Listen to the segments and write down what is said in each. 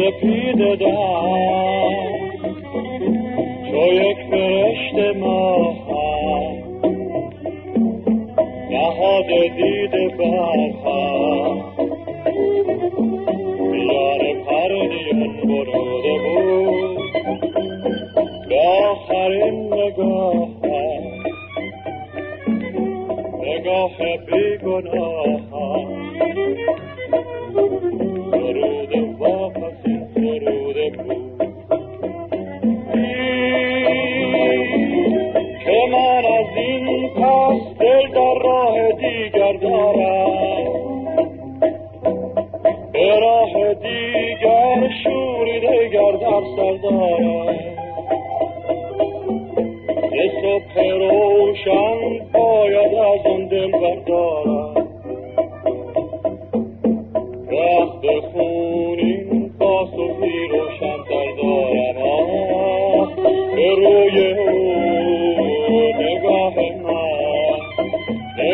سپید در چو یک فرشت ما. دید برها میان پرنیان بروده بود به آخرین نگاه نگاه بیگناه درود واپس دیگر دارم به راه دیگر شوری دیگر در سر دارم. یه صبح روشن باید از اون دل بردارم وقت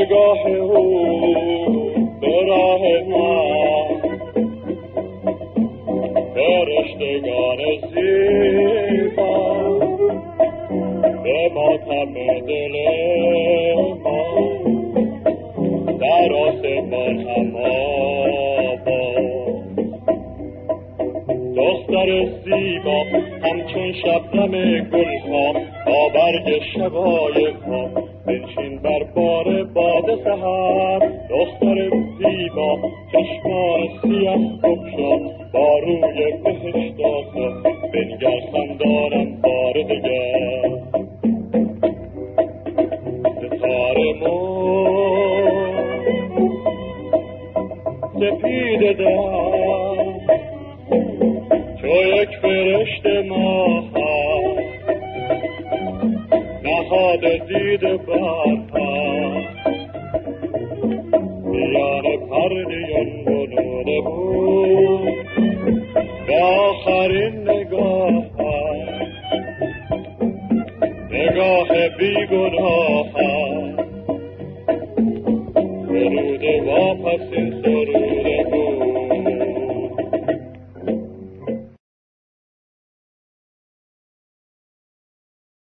نگاه او به راه من فرشتگان زیبا. به ماتم دل ما در آسمان هم دختر زیبا. همچون شبنم گلها با برگ شبای ما. بنشین بر بار باد سهر دختر زیبا چشمان سیاه بکشا با روی بهشت آسا بنگر خندانم بار دگر. ستاره ما سپید در. چو یک فرشت ماه نهاد دید برها میان پرنیان بنوده بود به آخرین نگاه نگاه بیگناه درود واپس این